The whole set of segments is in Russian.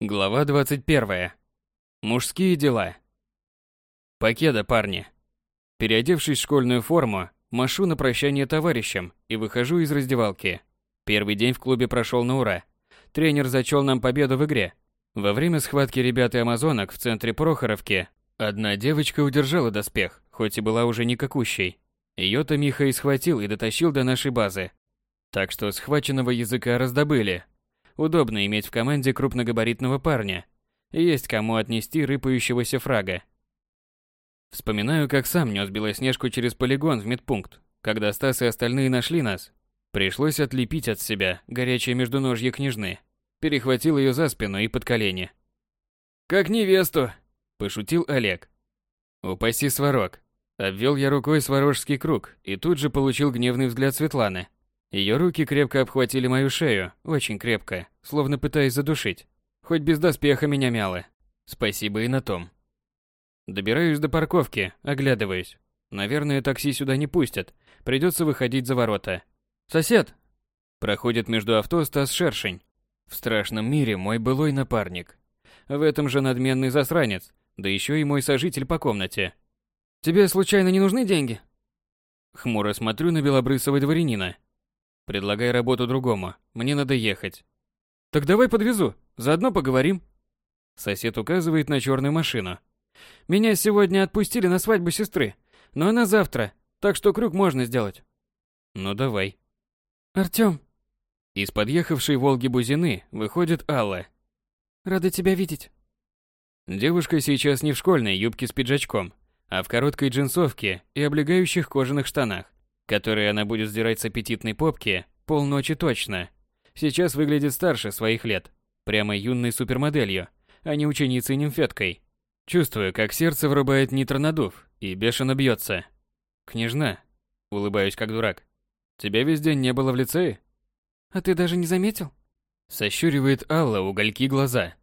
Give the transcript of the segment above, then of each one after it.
Глава 21. Мужские дела. Покеда, парни. Переодевшись в школьную форму, машу на прощание товарищам и выхожу из раздевалки. Первый день в клубе прошел на ура. Тренер зачел нам победу в игре. Во время схватки ребят и амазонок в центре Прохоровки одна девочка удержала доспех, хоть и была уже никакущей. Ее-то Миха и схватил и дотащил до нашей базы. Так что схваченного языка раздобыли, Удобно иметь в команде крупногабаритного парня. Есть кому отнести рыпающегося фрага. Вспоминаю, как сам нес Белоснежку через полигон в медпункт. Когда Стас и остальные нашли нас, пришлось отлепить от себя горячее междуножье княжны. Перехватил ее за спину и под колени. «Как невесту!» – пошутил Олег. «Упаси сварог!» Обвел я рукой сварожский круг и тут же получил гневный взгляд Светланы. Ее руки крепко обхватили мою шею, очень крепко, словно пытаясь задушить. Хоть без доспеха меня мяло. Спасибо и на том. Добираюсь до парковки, оглядываюсь. Наверное, такси сюда не пустят. Придется выходить за ворота. «Сосед!» Проходит между авто Стас Шершень. В страшном мире мой былой напарник. В этом же надменный засранец, да еще и мой сожитель по комнате. «Тебе случайно не нужны деньги?» Хмуро смотрю на белобрысого дворянина. Предлагай работу другому. Мне надо ехать. Так давай подвезу. Заодно поговорим. Сосед указывает на черную машину. Меня сегодня отпустили на свадьбу сестры, но она завтра, так что крюк можно сделать. Ну давай. Артём. Из подъехавшей Волги Бузины выходит Алла. Рада тебя видеть. Девушка сейчас не в школьной юбке с пиджачком, а в короткой джинсовке и облегающих кожаных штанах которые она будет сдирать с аппетитной попки полночи точно. Сейчас выглядит старше своих лет, прямо юной супермоделью, а не ученицей-нимфеткой. Чувствую, как сердце врубает нитронадув и бешено бьется. Княжна, улыбаюсь как дурак. Тебя весь день не было в лицее? А ты даже не заметил? Сощуривает Алла угольки глаза.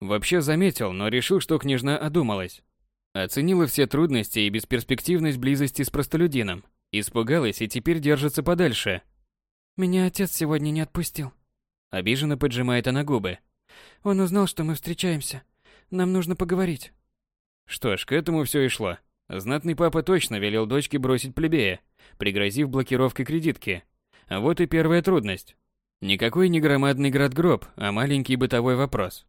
Вообще заметил, но решил, что княжна одумалась. Оценила все трудности и бесперспективность близости с простолюдином. Испугалась и теперь держится подальше. Меня отец сегодня не отпустил. Обиженно поджимает она губы. Он узнал, что мы встречаемся. Нам нужно поговорить. Что ж, к этому все и шло. Знатный папа точно велел дочке бросить плебея, пригрозив блокировкой кредитки. А вот и первая трудность. Никакой не громадный град-гроб, а маленький бытовой вопрос.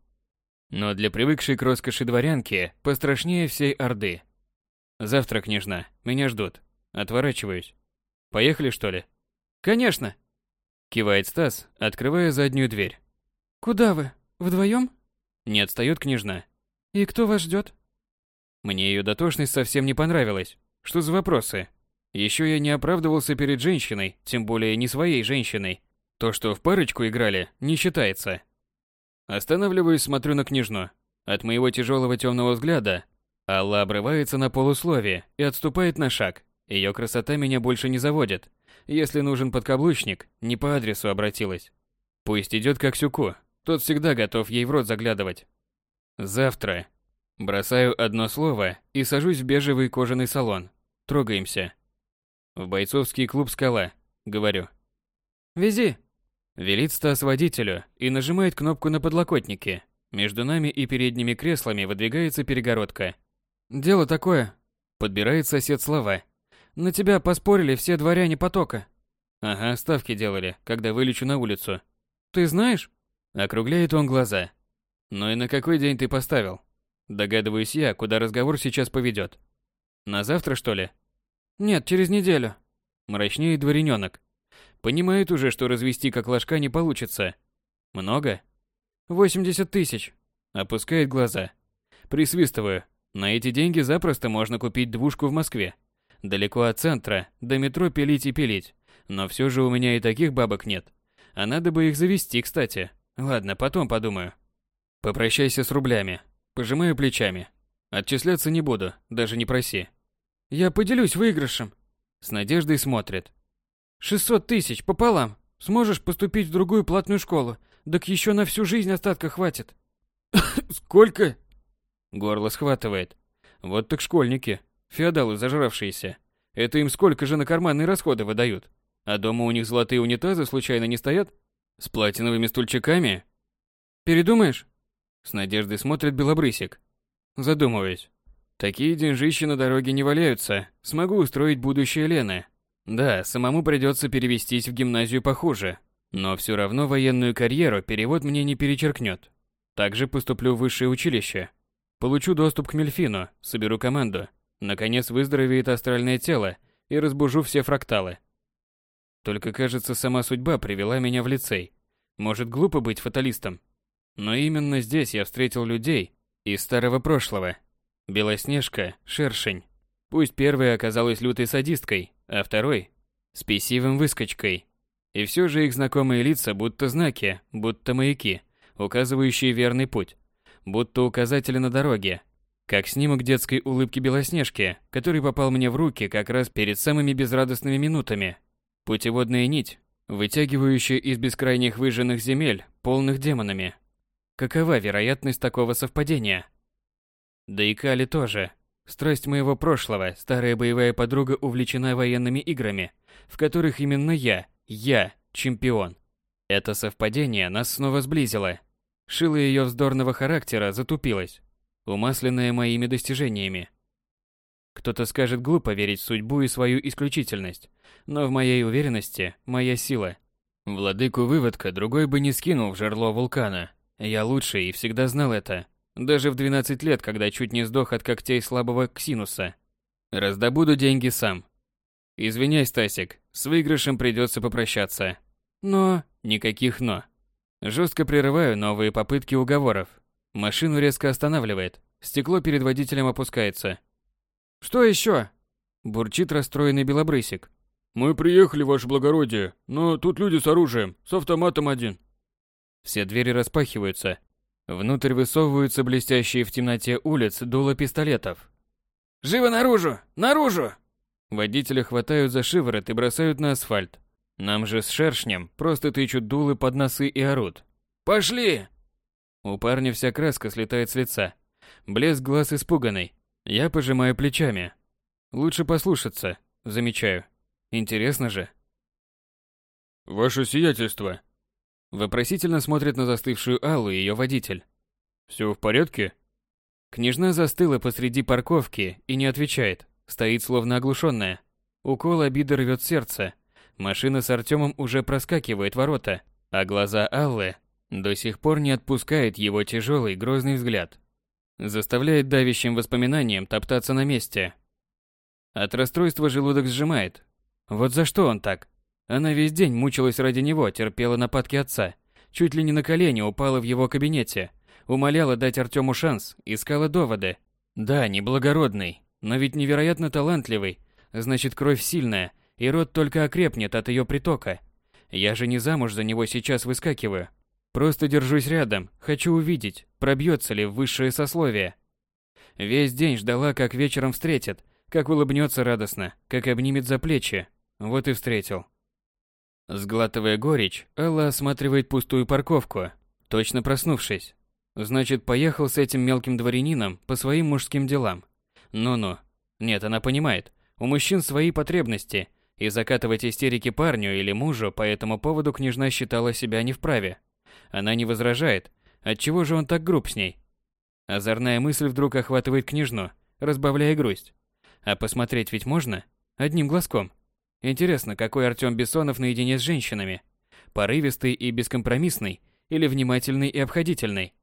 Но для привыкшей к роскоши дворянки пострашнее всей Орды. Завтра, княжна, меня ждут. Отворачиваюсь. Поехали, что ли? Конечно. Кивает Стас, открывая заднюю дверь. Куда вы? Вдвоем? Не отстает княжна. И кто вас ждет? Мне ее дотошность совсем не понравилась. Что за вопросы? Еще я не оправдывался перед женщиной, тем более не своей женщиной. То, что в парочку играли, не считается. Останавливаюсь, смотрю на княжну. От моего тяжелого темного взгляда Алла обрывается на полусловие и отступает на шаг. Ее красота меня больше не заводит. Если нужен подкаблучник, не по адресу обратилась. Пусть идет как Сюку, тот всегда готов ей в рот заглядывать. Завтра. Бросаю одно слово и сажусь в бежевый кожаный салон. Трогаемся. В бойцовский клуб «Скала», говорю. «Вези!» Велит Стас водителю и нажимает кнопку на подлокотнике. Между нами и передними креслами выдвигается перегородка. «Дело такое», — подбирает сосед слова. На тебя поспорили все дворяне потока. Ага, ставки делали, когда вылечу на улицу. Ты знаешь? Округляет он глаза. Ну и на какой день ты поставил? Догадываюсь я, куда разговор сейчас поведет. На завтра, что ли? Нет, через неделю. Мрачнее дворяненок. Понимает уже, что развести как ложка не получится. Много? 80 тысяч. Опускает глаза. Присвистываю. На эти деньги запросто можно купить двушку в Москве. Далеко от центра, до метро пилить и пилить. Но все же у меня и таких бабок нет. А надо бы их завести, кстати. Ладно, потом подумаю. Попрощайся с рублями. Пожимаю плечами. Отчисляться не буду, даже не проси. Я поделюсь выигрышем. С надеждой смотрит. 600 тысяч пополам. Сможешь поступить в другую платную школу. Так еще на всю жизнь остатка хватит. Сколько? Горло схватывает. Вот так школьники. Феодалы зажравшиеся. Это им сколько же на карманные расходы выдают? А дома у них золотые унитазы случайно не стоят? С платиновыми стульчиками? Передумаешь? С надеждой смотрит Белобрысик. Задумываюсь. Такие деньжищи на дороге не валяются. Смогу устроить будущее Лены. Да, самому придется перевестись в гимназию похуже. Но все равно военную карьеру перевод мне не перечеркнет. Также поступлю в высшее училище. Получу доступ к Мельфину, соберу команду. Наконец выздоровеет астральное тело и разбужу все фракталы. Только, кажется, сама судьба привела меня в лицей. Может, глупо быть фаталистом. Но именно здесь я встретил людей из старого прошлого. Белоснежка, шершень. Пусть первая оказалась лютой садисткой, а второй – спесивым выскочкой. И все же их знакомые лица будто знаки, будто маяки, указывающие верный путь, будто указатели на дороге, как снимок детской улыбки Белоснежки, который попал мне в руки как раз перед самыми безрадостными минутами. Путеводная нить, вытягивающая из бескрайних выжженных земель, полных демонами. Какова вероятность такого совпадения? Да и Кали тоже. Страсть моего прошлого, старая боевая подруга увлечена военными играми, в которых именно я, я, чемпион. Это совпадение нас снова сблизило. Шила ее вздорного характера затупилась, умасленная моими достижениями. Кто-то скажет глупо верить в судьбу и свою исключительность, но в моей уверенности моя сила. Владыку выводка другой бы не скинул в жерло вулкана. Я лучший и всегда знал это. Даже в 12 лет, когда чуть не сдох от когтей слабого ксинуса. Раздобуду деньги сам. Извиняй, Стасик, с выигрышем придется попрощаться. Но... Никаких «но». Жестко прерываю новые попытки уговоров. Машину резко останавливает. Стекло перед водителем опускается. «Что еще?» Бурчит расстроенный белобрысик. «Мы приехали, ваше благородие, но тут люди с оружием, с автоматом один». Все двери распахиваются. Внутрь высовываются блестящие в темноте улиц дула пистолетов. «Живо наружу! Наружу!» Водителя хватают за шиворот и бросают на асфальт. Нам же с шершнем просто тычут дулы под носы и орут. «Пошли!» У парня вся краска слетает с лица. Блеск глаз испуганный. Я пожимаю плечами. Лучше послушаться, замечаю. Интересно же. «Ваше сиятельство!» Вопросительно смотрит на застывшую Аллу ее водитель. «Все в порядке?» Княжна застыла посреди парковки и не отвечает. Стоит словно оглушенная. Укол обиды рвет сердце. Машина с Артемом уже проскакивает ворота, а глаза Аллы до сих пор не отпускает его тяжелый грозный взгляд. Заставляет давящим воспоминанием топтаться на месте. От расстройства желудок сжимает. Вот за что он так? Она весь день мучилась ради него, терпела нападки отца. Чуть ли не на колени упала в его кабинете. Умоляла дать Артему шанс, искала доводы. Да, неблагородный, но ведь невероятно талантливый, значит кровь сильная, и рот только окрепнет от ее притока. Я же не замуж за него сейчас выскакиваю. Просто держусь рядом, хочу увидеть, пробьется ли высшее сословие. Весь день ждала, как вечером встретит, как улыбнется радостно, как обнимет за плечи. Вот и встретил. Сглатывая горечь, Алла осматривает пустую парковку, точно проснувшись. Значит, поехал с этим мелким дворянином по своим мужским делам. Ну-ну. Нет, она понимает. У мужчин свои потребности, и закатывать истерики парню или мужу по этому поводу княжна считала себя не вправе. Она не возражает. Отчего же он так груб с ней? Озорная мысль вдруг охватывает княжну, разбавляя грусть. А посмотреть ведь можно? Одним глазком. Интересно, какой Артём Бессонов наедине с женщинами? Порывистый и бескомпромиссный или внимательный и обходительный?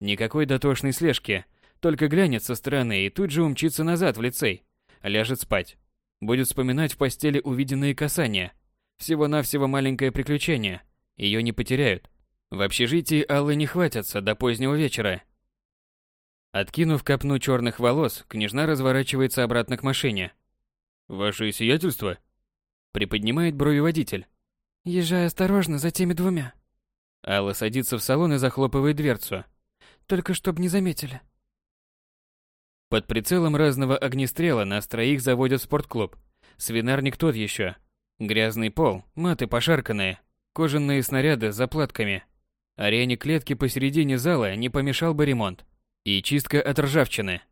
Никакой дотошной слежки, только глянет со стороны и тут же умчится назад в лицей. Ляжет спать. Будет вспоминать в постели увиденные касания. Всего-навсего маленькое приключение. Ее не потеряют. В общежитии Аллы не хватятся до позднего вечера. Откинув копну черных волос, княжна разворачивается обратно к машине. «Ваше сиятельство?» Приподнимает брови водитель. «Езжай осторожно за теми двумя». Алла садится в салон и захлопывает дверцу. «Только чтоб не заметили». Под прицелом разного огнестрела нас троих заводят в спортклуб. Свинарник тот еще. Грязный пол, маты пошарканные, кожаные снаряды с заплатками. Арене клетки посередине зала не помешал бы ремонт. И чистка от ржавчины.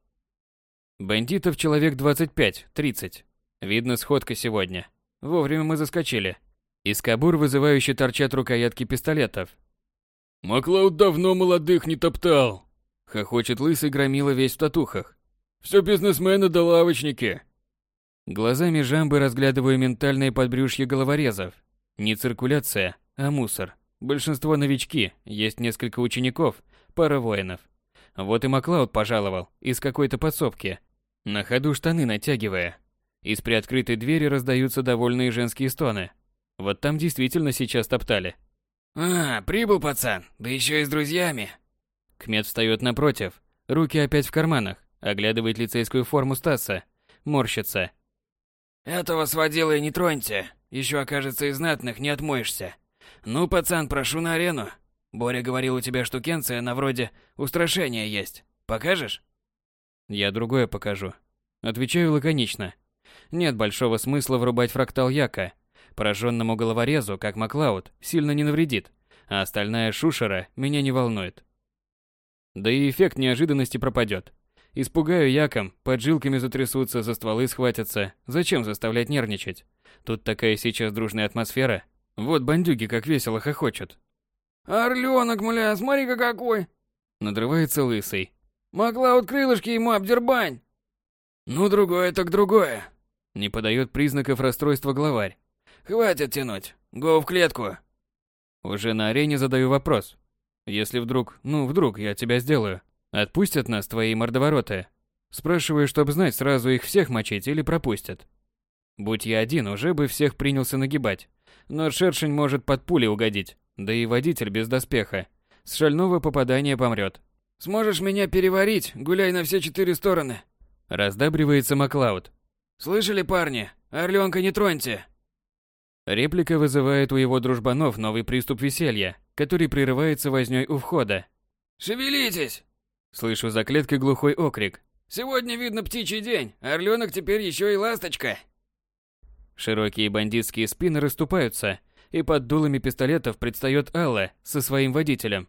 Бандитов человек 25-30. Видно сходка сегодня. Вовремя мы заскочили. Из кабур вызывающе торчат рукоятки пистолетов. Маклауд давно молодых не топтал. Хохочет лысый громила весь в татухах. Все бизнесмены да лавочники. Глазами жамбы разглядываю ментальные подбрюшья головорезов. Не циркуляция, а мусор. Большинство новички, есть несколько учеников, пара воинов. Вот и Маклауд пожаловал, из какой-то подсобки. На ходу штаны натягивая. Из приоткрытой двери раздаются довольные женские стоны. Вот там действительно сейчас топтали. «А, прибыл пацан, да еще и с друзьями». Кмет встает напротив, руки опять в карманах, оглядывает лицейскую форму Стаса, морщится. «Этого сводила и не троньте, еще окажется из знатных, не отмоешься. Ну, пацан, прошу на арену. Боря говорил, у тебя штукенция на вроде устрашения есть. Покажешь?» Я другое покажу. Отвечаю лаконично. Нет большого смысла врубать фрактал Яка. Пораженному головорезу, как Маклауд, сильно не навредит, а остальная шушера меня не волнует. Да и эффект неожиданности пропадет. Испугаю Яком, поджилками затрясутся, за стволы схватятся. Зачем заставлять нервничать? Тут такая сейчас дружная атмосфера. Вот бандюги как весело хохочут. «Орленок, мля, смотри-ка какой!» Надрывается лысый. «Маклауд крылышки ему обдербань!» «Ну, другое так другое!» Не подает признаков расстройства главарь. «Хватит тянуть! Го в клетку!» Уже на арене задаю вопрос. Если вдруг, ну вдруг я тебя сделаю, отпустят нас твои мордовороты? Спрашиваю, чтобы знать, сразу их всех мочить или пропустят. Будь я один, уже бы всех принялся нагибать. Но шершень может под пули угодить, да и водитель без доспеха. С шального попадания помрет. «Сможешь меня переварить, гуляй на все четыре стороны!» Раздабривается Маклауд. «Слышали, парни? Орленка не троньте!» Реплика вызывает у его дружбанов новый приступ веселья, который прерывается вознёй у входа. «Шевелитесь!» Слышу за клеткой глухой окрик. «Сегодня видно птичий день, орленок теперь еще и ласточка!» Широкие бандитские спины расступаются, и под дулами пистолетов предстает Алла со своим водителем.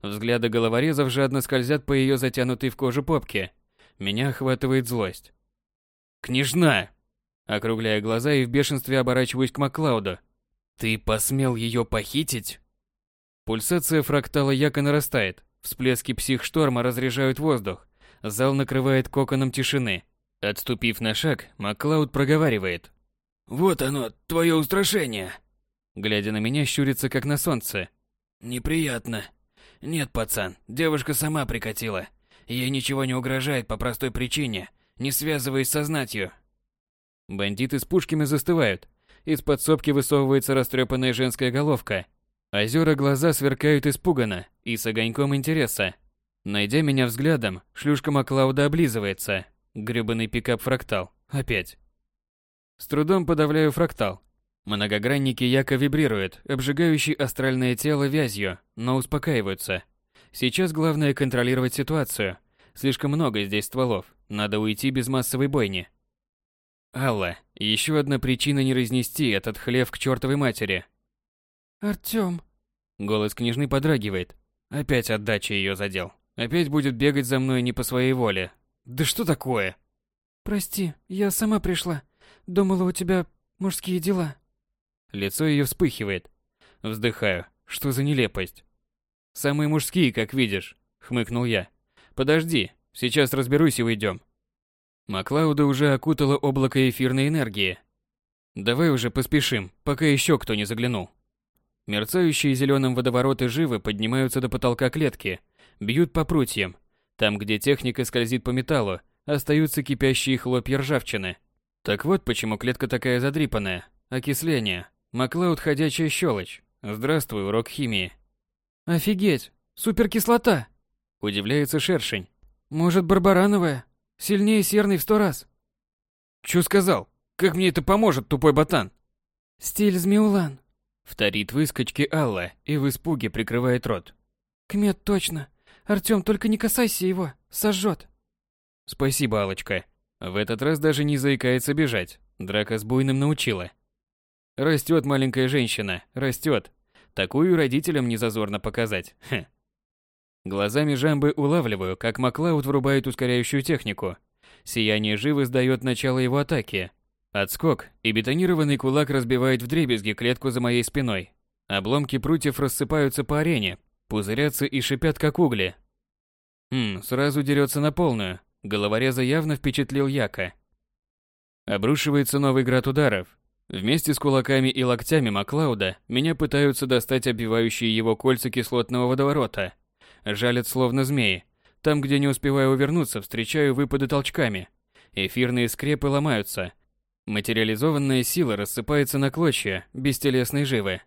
Взгляды головорезов жадно скользят по ее затянутой в кожу попке. Меня охватывает злость. «Княжна!» Округляя глаза и в бешенстве оборачиваюсь к Маклауду. «Ты посмел ее похитить?» Пульсация фрактала яко нарастает. Всплески псих-шторма разряжают воздух. Зал накрывает коконом тишины. Отступив на шаг, Маклауд проговаривает. «Вот оно, твое устрашение!» Глядя на меня, щурится, как на солнце. «Неприятно. Нет, пацан, девушка сама прикатила. Ей ничего не угрожает по простой причине, не связываясь со знатью». Бандиты с пушками застывают. Из подсобки высовывается растрепанная женская головка. Озера глаза сверкают испуганно и с огоньком интереса. Найдя меня взглядом, шлюшка Маклауда облизывается. Грёбаный пикап-фрактал. Опять. С трудом подавляю фрактал. Многогранники яко вибрируют, обжигающий астральное тело вязью, но успокаиваются. Сейчас главное контролировать ситуацию. Слишком много здесь стволов, надо уйти без массовой бойни. Алла, еще одна причина не разнести этот хлев к чертовой матери. Артём. Голос княжны подрагивает. Опять отдача ее задел. Опять будет бегать за мной не по своей воле. Да что такое? Прости, я сама пришла. Думала, у тебя мужские дела. Лицо ее вспыхивает. Вздыхаю. Что за нелепость? Самые мужские, как видишь, хмыкнул я. Подожди, сейчас разберусь и уйдем. Маклауда уже окутало облако эфирной энергии. Давай уже поспешим, пока еще кто не заглянул. Мерцающие зеленым водовороты живы поднимаются до потолка клетки, бьют по прутьям. Там, где техника скользит по металлу, остаются кипящие хлопья ржавчины. Так вот почему клетка такая задрипанная. Окисление. Маклауд ходячая щелочь. Здравствуй, урок химии. Офигеть, суперкислота. Удивляется шершень. Может, барбарановая? Сильнее серной в сто раз. Чё сказал? Как мне это поможет, тупой ботан? Стиль Змеулан. Вторит выскочки Алла и в испуге прикрывает рот. Кмет точно. Артём, только не касайся его, сожжёт. Спасибо, Алочка. В этот раз даже не заикается бежать. Драка с буйным научила. Растет маленькая женщина, растет. Такую родителям не зазорно показать. Хе. Глазами жамбы улавливаю, как Маклауд врубает ускоряющую технику. Сияние живо сдает начало его атаки. Отскок, и бетонированный кулак разбивает вдребезги клетку за моей спиной. Обломки прутьев рассыпаются по арене. Пузырятся и шипят, как угли. Хм, сразу дерется на полную. Головореза явно впечатлил Яка. Обрушивается новый град ударов. Вместе с кулаками и локтями Маклауда меня пытаются достать обвивающие его кольца кислотного водоворота. Жалят словно змеи. Там, где не успеваю увернуться, встречаю выпады толчками. Эфирные скрепы ломаются. Материализованная сила рассыпается на клочья бестелесной живы.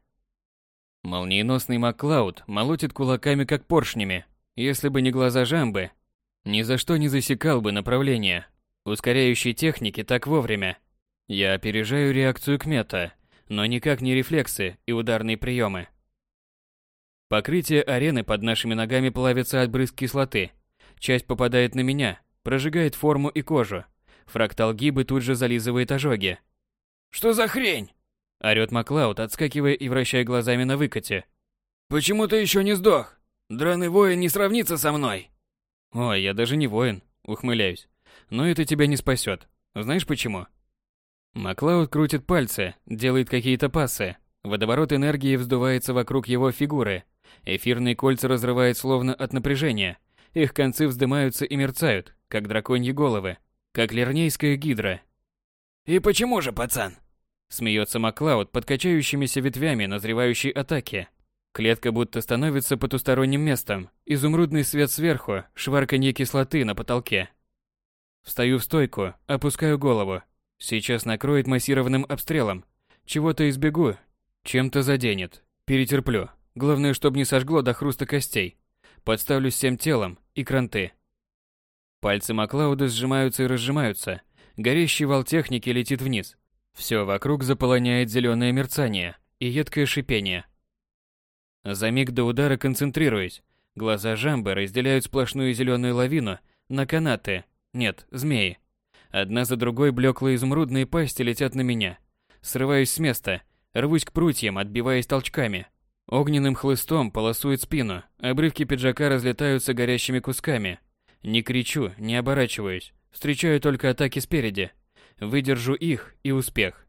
Молниеносный Маклауд молотит кулаками, как поршнями. Если бы не глаза жамбы, ни за что не засекал бы направление. Ускоряющей техники так вовремя. Я опережаю реакцию Кмета, но никак не рефлексы и ударные приемы. Покрытие арены под нашими ногами плавится от брызг кислоты. Часть попадает на меня, прожигает форму и кожу. Фрактал гибы тут же зализывает ожоги. «Что за хрень?» Орёт Маклауд, отскакивая и вращая глазами на выкате. «Почему ты еще не сдох? Драный воин не сравнится со мной!» «Ой, я даже не воин», ухмыляюсь. «Но это тебя не спасет. Знаешь почему?» Маклауд крутит пальцы, делает какие-то пасы. Водоворот энергии вздувается вокруг его фигуры. Эфирные кольца разрывает словно от напряжения. Их концы вздымаются и мерцают, как драконьи головы, как лернейская гидра. «И почему же, пацан?» Смеется Маклауд под качающимися ветвями назревающей атаки. Клетка будто становится потусторонним местом. Изумрудный свет сверху, шварканье кислоты на потолке. Встаю в стойку, опускаю голову. Сейчас накроет массированным обстрелом. Чего-то избегу, чем-то заденет. Перетерплю. Главное, чтобы не сожгло до хруста костей. Подставлюсь всем телом и кранты. Пальцы Маклауда сжимаются и разжимаются. Горящий вал техники летит вниз. Все вокруг заполоняет зеленое мерцание и едкое шипение. За миг до удара концентрируюсь. Глаза жамбы разделяют сплошную зеленую лавину на канаты. Нет, змеи. Одна за другой блеклые изумрудные пасти летят на меня. Срываюсь с места, рвусь к прутьям, отбиваясь толчками. Огненным хлыстом полосует спину, обрывки пиджака разлетаются горящими кусками. Не кричу, не оборачиваюсь, встречаю только атаки спереди. Выдержу их и успех.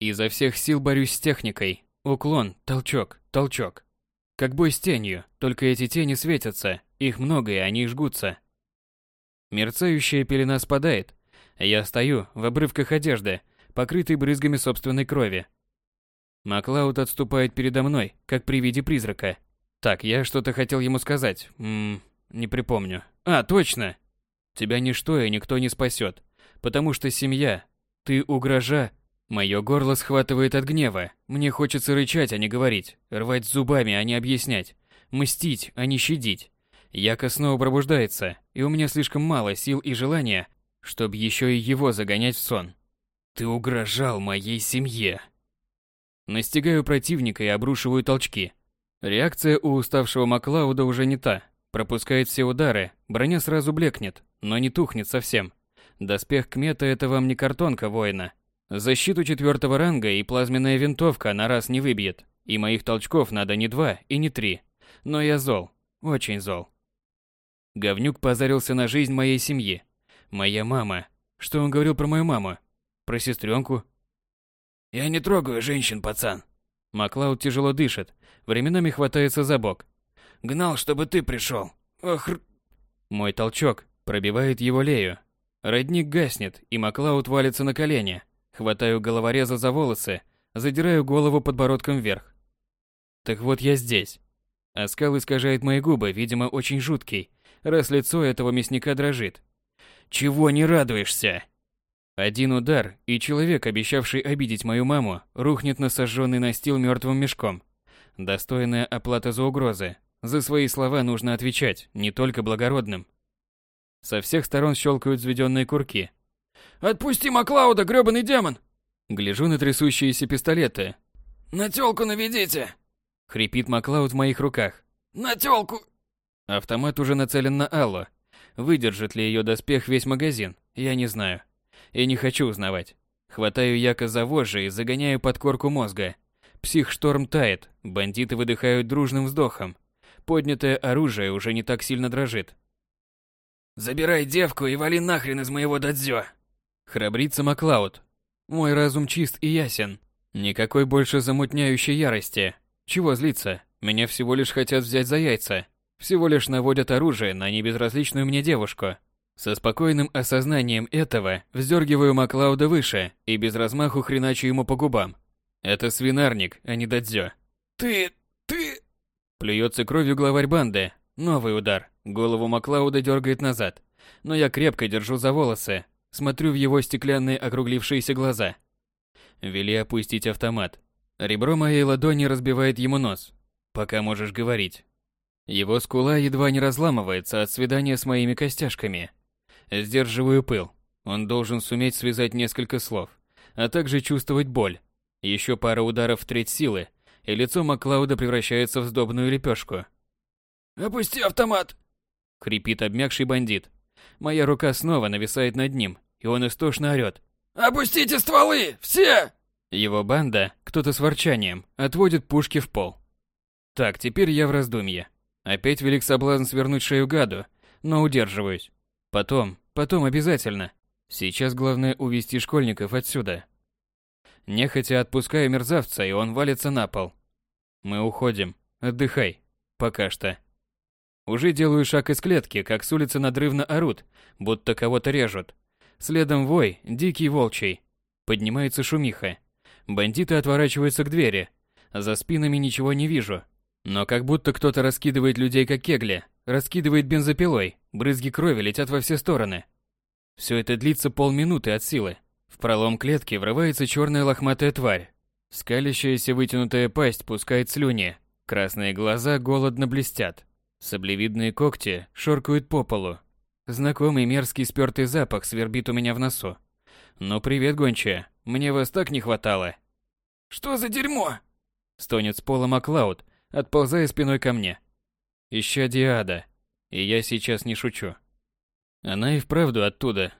Изо всех сил борюсь с техникой. Уклон, толчок, толчок. Как бой с тенью, только эти тени светятся, их много и они жгутся. Мерцающая пелена спадает. Я стою в обрывках одежды, покрытой брызгами собственной крови. Маклауд отступает передо мной, как при виде призрака. Так, я что-то хотел ему сказать. Ммм, не припомню. А, точно! Тебя ничто и никто не спасет, потому что семья. Ты угрожа. Мое горло схватывает от гнева. Мне хочется рычать, а не говорить. Рвать зубами, а не объяснять. Мстить, а не щадить. Яко снова пробуждается, и у меня слишком мало сил и желания, чтобы еще и его загонять в сон. Ты угрожал моей семье. Настигаю противника и обрушиваю толчки. Реакция у уставшего Маклауда уже не та. Пропускает все удары, броня сразу блекнет, но не тухнет совсем. Доспех Кмета – это вам не картонка воина. Защиту четвертого ранга и плазменная винтовка на раз не выбьет. И моих толчков надо не два и не три. Но я зол. Очень зол. Говнюк позарился на жизнь моей семьи. Моя мама. Что он говорил про мою маму? Про сестренку? Я не трогаю женщин, пацан. Маклауд тяжело дышит, временами хватается за бок. Гнал, чтобы ты пришел. Ох. Мой толчок пробивает его лею. Родник гаснет, и Маклауд валится на колени. Хватаю головореза за волосы, задираю голову подбородком вверх. Так вот я здесь. Оскал искажает мои губы, видимо, очень жуткий, раз лицо этого мясника дрожит. Чего не радуешься? Один удар, и человек, обещавший обидеть мою маму, рухнет на сожженный настил мертвым мешком. Достойная оплата за угрозы. За свои слова нужно отвечать, не только благородным. Со всех сторон щелкают взведенные курки. «Отпусти Маклауда, грёбаный демон!» Гляжу на трясущиеся пистолеты. «На тёлку наведите!» Хрипит Маклауд в моих руках. «На тёлку!» Автомат уже нацелен на Аллу. Выдержит ли ее доспех весь магазин, я не знаю. И не хочу узнавать. Хватаю яко за вожжи и загоняю под корку мозга. Псих-шторм тает, бандиты выдыхают дружным вздохом. Поднятое оружие уже не так сильно дрожит. «Забирай девку и вали нахрен из моего дадзё!» Храбрится Маклауд. Мой разум чист и ясен. Никакой больше замутняющей ярости. Чего злиться? Меня всего лишь хотят взять за яйца. Всего лишь наводят оружие на небезразличную мне девушку. Со спокойным осознанием этого вздергиваю Маклауда выше и без размаху хреначу ему по губам. Это свинарник, а не дадзё. «Ты... ты...» Плюется кровью главарь банды. Новый удар. Голову Маклауда дергает назад. Но я крепко держу за волосы. Смотрю в его стеклянные округлившиеся глаза. Вели опустить автомат. Ребро моей ладони разбивает ему нос. Пока можешь говорить. Его скула едва не разламывается от свидания с моими костяшками. Сдерживаю пыл. Он должен суметь связать несколько слов, а также чувствовать боль. Еще пара ударов в треть силы, и лицо Маклауда превращается в сдобную лепешку. «Опусти автомат!» — хрипит обмякший бандит. Моя рука снова нависает над ним, и он истошно орёт. «Опустите стволы! Все!» Его банда, кто-то с ворчанием, отводит пушки в пол. Так, теперь я в раздумье. Опять велик соблазн свернуть шею гаду, но удерживаюсь. Потом, потом обязательно. Сейчас главное увести школьников отсюда. Нехотя отпускаю мерзавца, и он валится на пол. Мы уходим. Отдыхай. Пока что. Уже делаю шаг из клетки, как с улицы надрывно орут, будто кого-то режут. Следом вой, дикий волчий. Поднимается шумиха. Бандиты отворачиваются к двери. За спинами ничего не вижу. Но как будто кто-то раскидывает людей как кегли, раскидывает бензопилой, брызги крови летят во все стороны. Все это длится полминуты от силы. В пролом клетки врывается черная лохматая тварь. Скалящаяся вытянутая пасть пускает слюни. Красные глаза голодно блестят. Саблевидные когти шоркают по полу. Знакомый мерзкий спёртый запах свербит у меня в носу. «Ну привет, гончая, мне вас так не хватало». «Что за дерьмо?» Стонет с пола Маклауд, отползая спиной ко мне. Ища Диада. И я сейчас не шучу. Она и вправду оттуда,